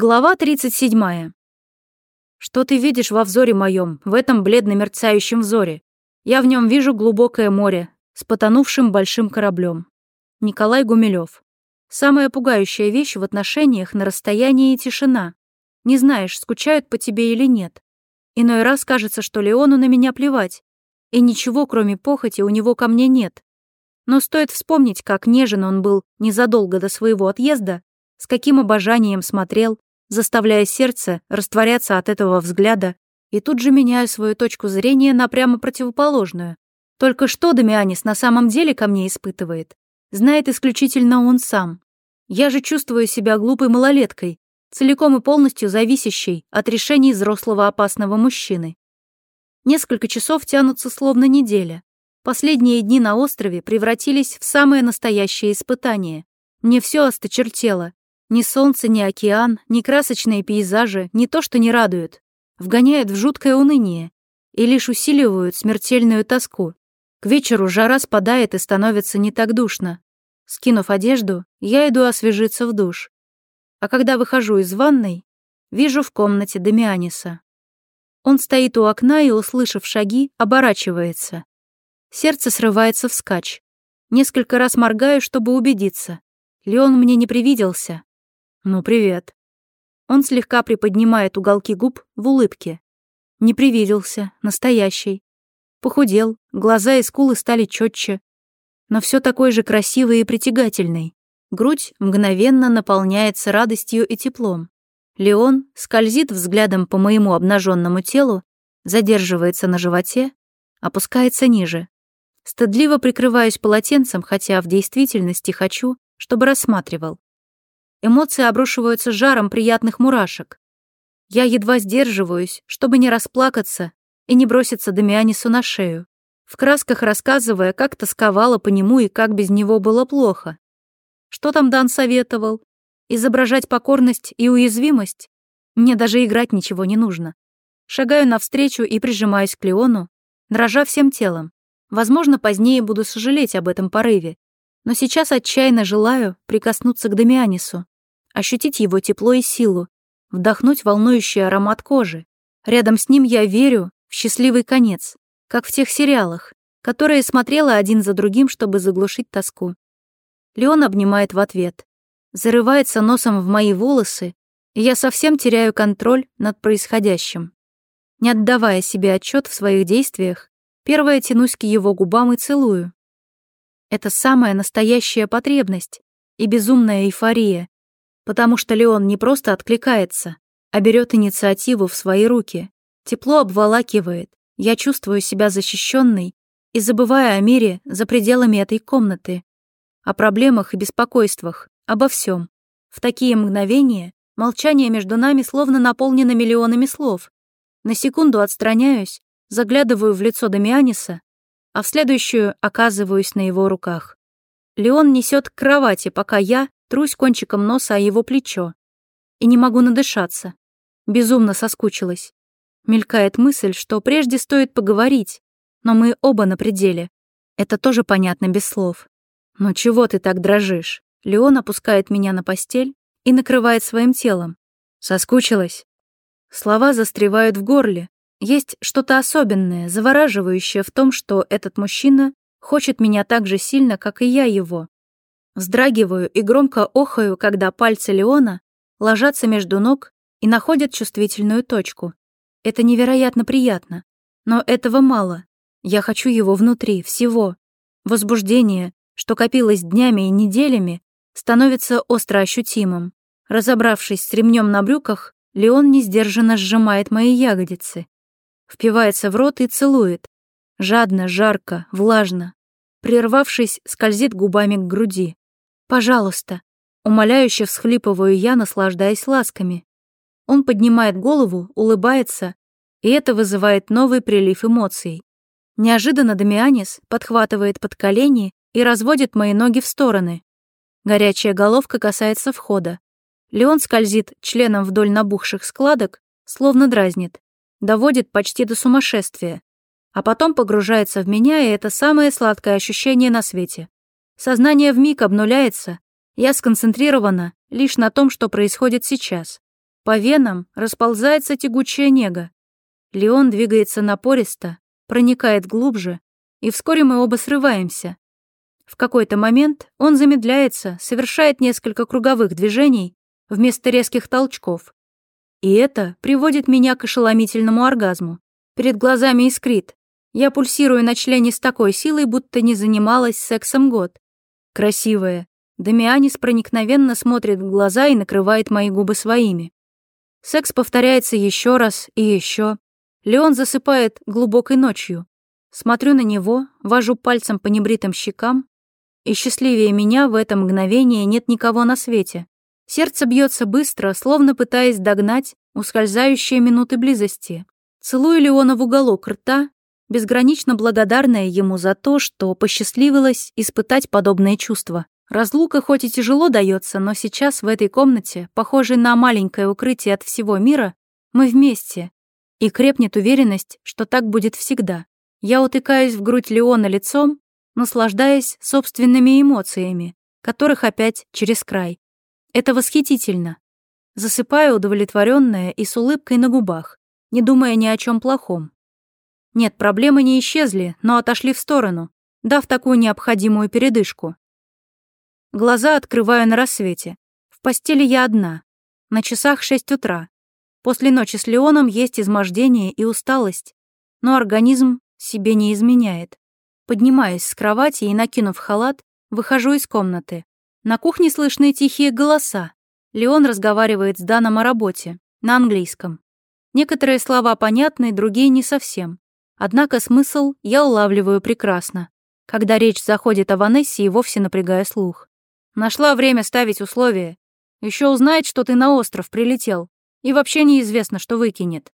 Глава 37. Что ты видишь во взоре моем, в этом бледно-мерцающем взоре? Я в нем вижу глубокое море с потонувшим большим кораблем. Николай Гумилев. Самая пугающая вещь в отношениях на расстоянии и тишина. Не знаешь, скучают по тебе или нет. Иной раз кажется, что Леону на меня плевать, и ничего, кроме похоти, у него ко мне нет. Но стоит вспомнить, как нежен он был незадолго до своего отъезда, с каким обожанием смотрел, заставляя сердце растворяться от этого взгляда, и тут же меняю свою точку зрения на прямо противоположную. Только что Дамианис на самом деле ко мне испытывает? Знает исключительно он сам. Я же чувствую себя глупой малолеткой, целиком и полностью зависящей от решений взрослого опасного мужчины. Несколько часов тянутся словно неделя. Последние дни на острове превратились в самое настоящее испытание. Мне все осточертело. Ни солнце, ни океан, ни красочные пейзажи, ни то, что не радует. Вгоняют в жуткое уныние и лишь усиливают смертельную тоску. К вечеру жара спадает и становится не так душно. Скинув одежду, я иду освежиться в душ. А когда выхожу из ванной, вижу в комнате Дамианиса. Он стоит у окна и, услышав шаги, оборачивается. Сердце срывается вскачь. Несколько раз моргаю, чтобы убедиться. Леон мне не привиделся. «Ну, привет». Он слегка приподнимает уголки губ в улыбке. Не привиделся, настоящий. Похудел, глаза и скулы стали четче, но все такой же красивый и притягательный. Грудь мгновенно наполняется радостью и теплом. Леон скользит взглядом по моему обнаженному телу, задерживается на животе, опускается ниже. Стыдливо прикрываюсь полотенцем, хотя в действительности хочу, чтобы рассматривал. Эмоции обрушиваются жаром приятных мурашек. Я едва сдерживаюсь, чтобы не расплакаться и не броситься Дамианису на шею, в красках рассказывая, как тосковала по нему и как без него было плохо. Что там Дан советовал? Изображать покорность и уязвимость? Мне даже играть ничего не нужно. Шагаю навстречу и прижимаюсь к Леону, дрожа всем телом. Возможно, позднее буду сожалеть об этом порыве, но сейчас отчаянно желаю прикоснуться к Дамианису, ощутить его тепло и силу, вдохнуть волнующий аромат кожи. Рядом с ним я верю в счастливый конец, как в тех сериалах, которые смотрела один за другим, чтобы заглушить тоску. Леон обнимает в ответ, зарывается носом в мои волосы, и я совсем теряю контроль над происходящим. Не отдавая себе отчет в своих действиях, первая тянусь к его губам и целую. Это самая настоящая потребность и безумная эйфория, потому что Леон не просто откликается, а берет инициативу в свои руки. Тепло обволакивает, я чувствую себя защищенной и забываю о мире за пределами этой комнаты, о проблемах и беспокойствах, обо всем. В такие мгновения молчание между нами словно наполнено миллионами слов. На секунду отстраняюсь, заглядываю в лицо Дамианиса, а в следующую оказываюсь на его руках. Леон несет к кровати, пока я трусь кончиком носа о его плечо. И не могу надышаться. Безумно соскучилась. Мелькает мысль, что прежде стоит поговорить, но мы оба на пределе. Это тоже понятно без слов. Но чего ты так дрожишь?» Леон опускает меня на постель и накрывает своим телом. «Соскучилась?» Слова застревают в горле. Есть что-то особенное, завораживающее в том, что этот мужчина хочет меня так же сильно, как и я его. Вздрагиваю и громко охаю, когда пальцы Леона ложатся между ног и находят чувствительную точку. Это невероятно приятно. Но этого мало. Я хочу его внутри, всего. Возбуждение, что копилось днями и неделями, становится остро ощутимым. Разобравшись с ремнем на брюках, Леон несдержанно сжимает мои ягодицы. Впивается в рот и целует. Жадно, жарко, влажно прервавшись, скользит губами к груди. «Пожалуйста», — умоляюще всхлипываю я, наслаждаясь ласками. Он поднимает голову, улыбается, и это вызывает новый прилив эмоций. Неожиданно Дамианис подхватывает под колени и разводит мои ноги в стороны. Горячая головка касается входа. Леон скользит членом вдоль набухших складок, словно дразнит, доводит почти до сумасшествия а потом погружается в меня, и это самое сладкое ощущение на свете. Сознание вмиг обнуляется, я сконцентрирована лишь на том, что происходит сейчас. По венам расползается тягучая нега. Леон двигается напористо, проникает глубже, и вскоре мы оба срываемся. В какой-то момент он замедляется, совершает несколько круговых движений вместо резких толчков. И это приводит меня к ошеломительному оргазму. Перед глазами искрит, я пульсирую на члене с такой силой, будто не занималась сексом год. Красивая. Дамианис проникновенно смотрит в глаза и накрывает мои губы своими. Секс повторяется еще раз и еще. Леон засыпает глубокой ночью. Смотрю на него, вожу пальцем по небритым щекам, и счастливее меня в это мгновение нет никого на свете. Сердце бьется быстро, словно пытаясь догнать ускользающие минуты близости. Целую Леона в уголок рта, безгранично благодарная ему за то, что посчастливилось испытать подобное чувство. Разлука хоть и тяжело дается, но сейчас в этой комнате, похожей на маленькое укрытие от всего мира, мы вместе. И крепнет уверенность, что так будет всегда. Я утыкаюсь в грудь Леона лицом, наслаждаясь собственными эмоциями, которых опять через край. Это восхитительно. Засыпаю удовлетворенная и с улыбкой на губах, не думая ни о чем плохом. Нет, проблемы не исчезли, но отошли в сторону, дав такую необходимую передышку. Глаза открываю на рассвете. В постели я одна. На часах 6 утра. После ночи с Леоном есть измождение и усталость, но организм себе не изменяет. Поднимаюсь с кровати и, накинув халат, выхожу из комнаты. На кухне слышны тихие голоса. Леон разговаривает с Даном о работе, на английском. Некоторые слова понятны, другие не совсем. Однако смысл я улавливаю прекрасно. Когда речь заходит о Ванессе и вовсе напрягая слух. Нашла время ставить условия. Еще узнает, что ты на остров прилетел. И вообще неизвестно, что выкинет.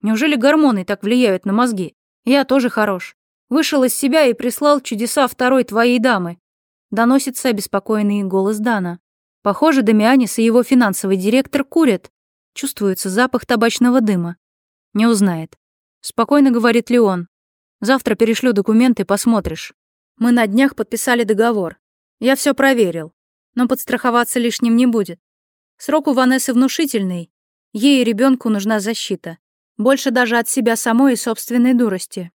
Неужели гормоны так влияют на мозги? Я тоже хорош. Вышел из себя и прислал чудеса второй твоей дамы. Доносится обеспокоенный голос Дана. Похоже, Дамианис и его финансовый директор курят. Чувствуется запах табачного дыма. Не узнает. Спокойно говорит Леон. Завтра перешлю документы, посмотришь. Мы на днях подписали договор. Я все проверил. Но подстраховаться лишним не будет. Срок у Ванессы внушительный. Ей и ребенку нужна защита. Больше даже от себя самой и собственной дурости.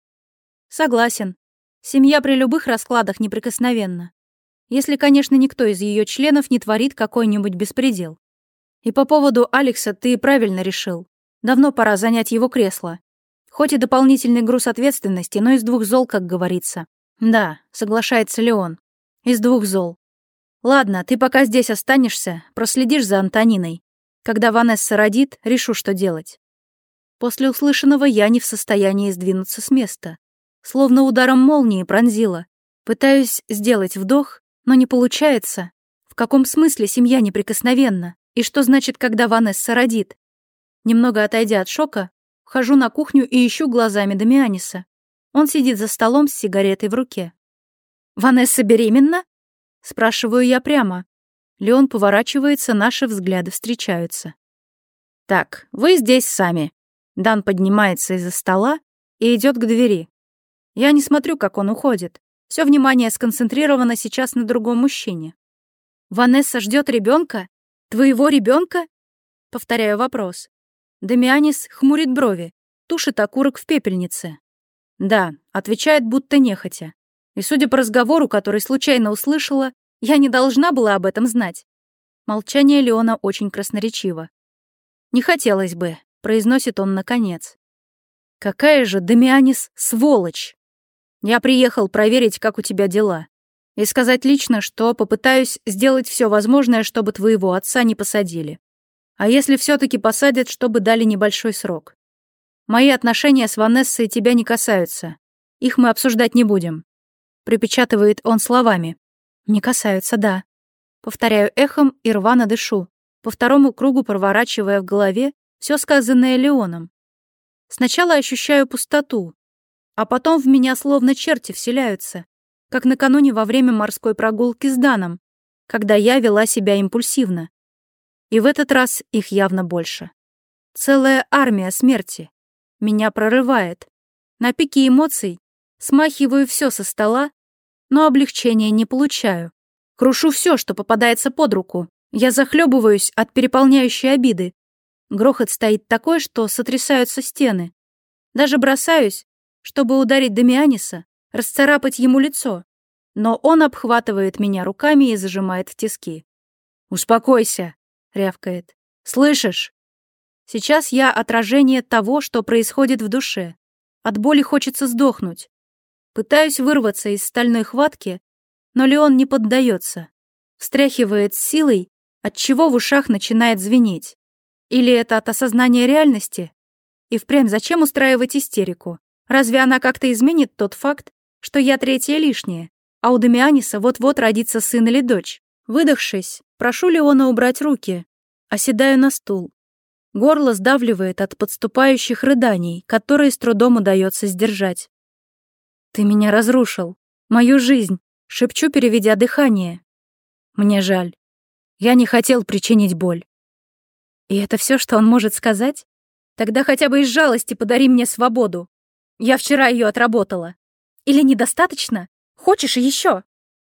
Согласен. Семья при любых раскладах неприкосновенна. Если, конечно, никто из ее членов не творит какой-нибудь беспредел. И по поводу Алекса ты правильно решил. Давно пора занять его кресло. Хоть и дополнительный груз ответственности, но из двух зол, как говорится. Да, соглашается Леон. Из двух зол. Ладно, ты пока здесь останешься, проследишь за Антониной. Когда Ванесса родит, решу, что делать. После услышанного я не в состоянии сдвинуться с места. Словно ударом молнии пронзила. Пытаюсь сделать вдох, но не получается. В каком смысле семья неприкосновенна? И что значит, когда Ванесса родит? Немного отойдя от шока, Вхожу на кухню и ищу глазами Дамианиса. Он сидит за столом с сигаретой в руке. «Ванесса беременна?» Спрашиваю я прямо. Леон поворачивается, наши взгляды встречаются. «Так, вы здесь сами». Дан поднимается из-за стола и идет к двери. Я не смотрю, как он уходит. Все внимание сконцентрировано сейчас на другом мужчине. «Ванесса ждет ребенка? Твоего ребенка? Повторяю вопрос. Дамианис хмурит брови, тушит окурок в пепельнице. «Да», — отвечает будто нехотя. И судя по разговору, который случайно услышала, я не должна была об этом знать. Молчание Леона очень красноречиво. «Не хотелось бы», — произносит он наконец. «Какая же Дамианис сволочь! Я приехал проверить, как у тебя дела, и сказать лично, что попытаюсь сделать все возможное, чтобы твоего отца не посадили. А если все-таки посадят, чтобы дали небольшой срок? Мои отношения с Ванессой тебя не касаются. Их мы обсуждать не будем. Припечатывает он словами. Не касаются, да. Повторяю эхом и рвано дышу, по второму кругу проворачивая в голове все сказанное Леоном. Сначала ощущаю пустоту, а потом в меня словно черти вселяются, как накануне во время морской прогулки с Даном, когда я вела себя импульсивно. И в этот раз их явно больше. Целая армия смерти. Меня прорывает. На пике эмоций смахиваю все со стола, но облегчения не получаю. Крушу все, что попадается под руку. Я захлебываюсь от переполняющей обиды. Грохот стоит такой, что сотрясаются стены. Даже бросаюсь, чтобы ударить Дамианиса, расцарапать ему лицо. Но он обхватывает меня руками и зажимает в тиски. «Успокойся!» рявкает. «Слышишь? Сейчас я отражение того, что происходит в душе. От боли хочется сдохнуть. Пытаюсь вырваться из стальной хватки, но Леон не поддается. Встряхивает с силой, отчего в ушах начинает звенеть. Или это от осознания реальности? И впрямь зачем устраивать истерику? Разве она как-то изменит тот факт, что я третья лишняя, а у Дамианиса вот-вот родится сын или дочь? Выдохшись, Прошу Леона убрать руки. Оседаю на стул. Горло сдавливает от подступающих рыданий, которые с трудом удается сдержать. «Ты меня разрушил. Мою жизнь», — шепчу, переведя дыхание. «Мне жаль. Я не хотел причинить боль». «И это все, что он может сказать? Тогда хотя бы из жалости подари мне свободу. Я вчера ее отработала. Или недостаточно? Хочешь еще?»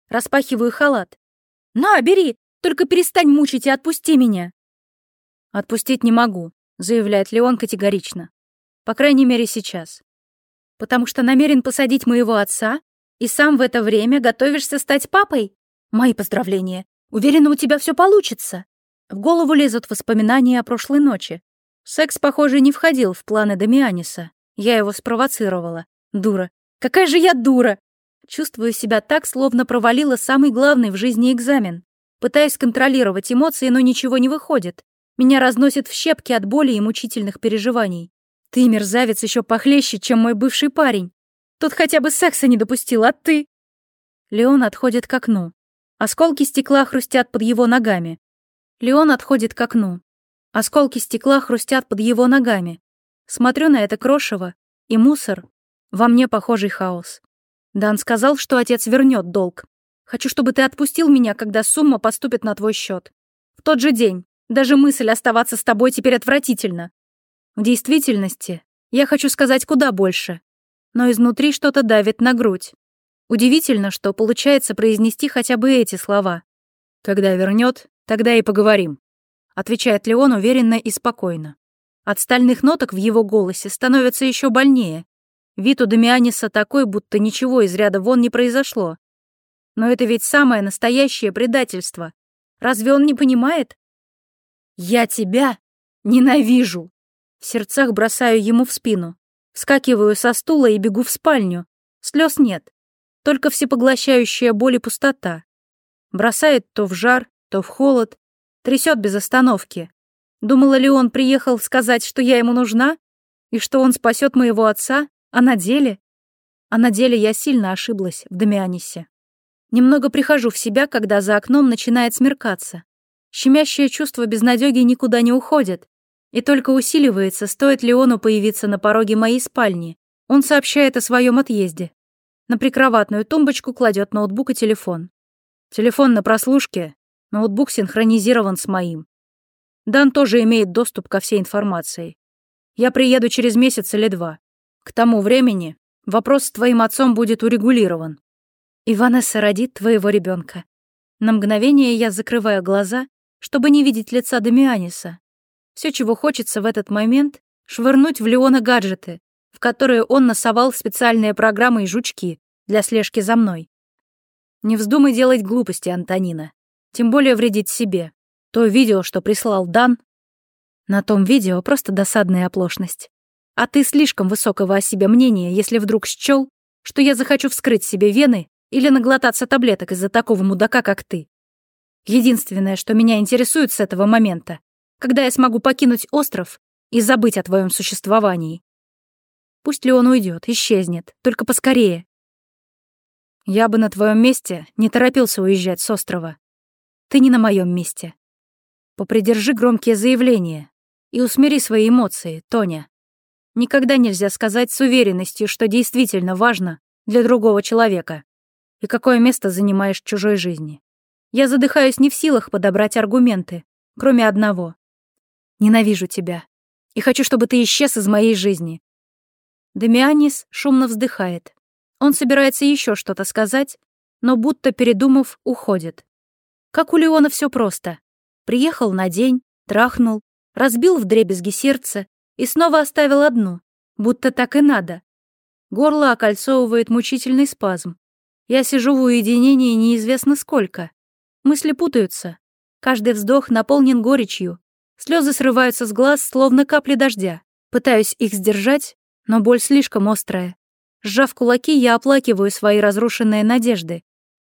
Распахиваю халат. «На, бери! Только перестань мучить и отпусти меня!» «Отпустить не могу», — заявляет Леон категорично. «По крайней мере, сейчас. Потому что намерен посадить моего отца, и сам в это время готовишься стать папой? Мои поздравления. Уверена, у тебя все получится». В голову лезут воспоминания о прошлой ночи. Секс, похоже, не входил в планы Дамианиса. Я его спровоцировала. Дура. Какая же я дура! Чувствую себя так, словно провалила самый главный в жизни экзамен. Пытаюсь контролировать эмоции, но ничего не выходит. Меня разносит в щепки от боли и мучительных переживаний. Ты, мерзавец, еще похлеще, чем мой бывший парень. Тот хотя бы секса не допустил, а ты...» Леон отходит к окну. Осколки стекла хрустят под его ногами. Леон отходит к окну. Осколки стекла хрустят под его ногами. Смотрю на это крошево и мусор. Во мне похожий хаос. Дан сказал, что отец вернет долг. Хочу, чтобы ты отпустил меня, когда сумма поступит на твой счет. В тот же день. Даже мысль оставаться с тобой теперь отвратительна. В действительности, я хочу сказать куда больше. Но изнутри что-то давит на грудь. Удивительно, что получается произнести хотя бы эти слова. «Когда вернет, тогда и поговорим», — отвечает Леон уверенно и спокойно. От стальных ноток в его голосе становится еще больнее. Вид у Дамианиса такой, будто ничего из ряда вон не произошло. Но это ведь самое настоящее предательство. Разве он не понимает? «Я тебя ненавижу!» В сердцах бросаю ему в спину. Вскакиваю со стула и бегу в спальню. Слез нет. Только всепоглощающая боль и пустота. Бросает то в жар, то в холод. Трясет без остановки. Думала ли он приехал сказать, что я ему нужна? И что он спасет моего отца? А на деле? А на деле я сильно ошиблась в Дамианисе. Немного прихожу в себя, когда за окном начинает смеркаться. Щемящее чувство безнадёги никуда не уходит. И только усиливается, стоит Леону появиться на пороге моей спальни. Он сообщает о своем отъезде. На прикроватную тумбочку кладет ноутбук и телефон. Телефон на прослушке, ноутбук синхронизирован с моим. Дан тоже имеет доступ ко всей информации. Я приеду через месяц или два. К тому времени вопрос с твоим отцом будет урегулирован. Иванесса родит твоего ребенка. На мгновение я закрываю глаза, чтобы не видеть лица Дамианиса. Все, чего хочется в этот момент, швырнуть в Леона гаджеты, в которые он носовал специальные программы и жучки для слежки за мной. Не вздумай делать глупости, Антонина. Тем более вредить себе. То видео, что прислал Дан... На том видео просто досадная оплошность. А ты слишком высокого о себе мнения, если вдруг счел, что я захочу вскрыть себе вены или наглотаться таблеток из-за такого мудака, как ты. Единственное, что меня интересует с этого момента, когда я смогу покинуть остров и забыть о твоем существовании. Пусть ли он уйдет, исчезнет, только поскорее. Я бы на твоем месте не торопился уезжать с острова. Ты не на моем месте. Попридержи громкие заявления и усмири свои эмоции, Тоня. Никогда нельзя сказать с уверенностью, что действительно важно для другого человека и какое место занимаешь в чужой жизни. Я задыхаюсь не в силах подобрать аргументы, кроме одного. Ненавижу тебя. И хочу, чтобы ты исчез из моей жизни. Демианис шумно вздыхает. Он собирается еще что-то сказать, но будто передумав, уходит. Как у Леона все просто. Приехал на день, трахнул, разбил вдребезги сердце и снова оставил одну, будто так и надо. Горло окольцовывает мучительный спазм, я сижу в уединении неизвестно сколько. Мысли путаются. Каждый вздох наполнен горечью. Слезы срываются с глаз, словно капли дождя. Пытаюсь их сдержать, но боль слишком острая. Сжав кулаки, я оплакиваю свои разрушенные надежды.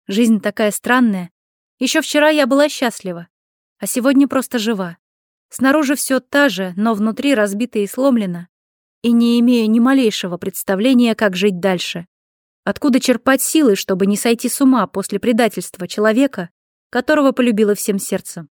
Жизнь такая странная. Еще вчера я была счастлива, а сегодня просто жива. Снаружи все та же, но внутри разбито и сломлено, И не имею ни малейшего представления, как жить дальше. Откуда черпать силы, чтобы не сойти с ума после предательства человека, которого полюбила всем сердцем?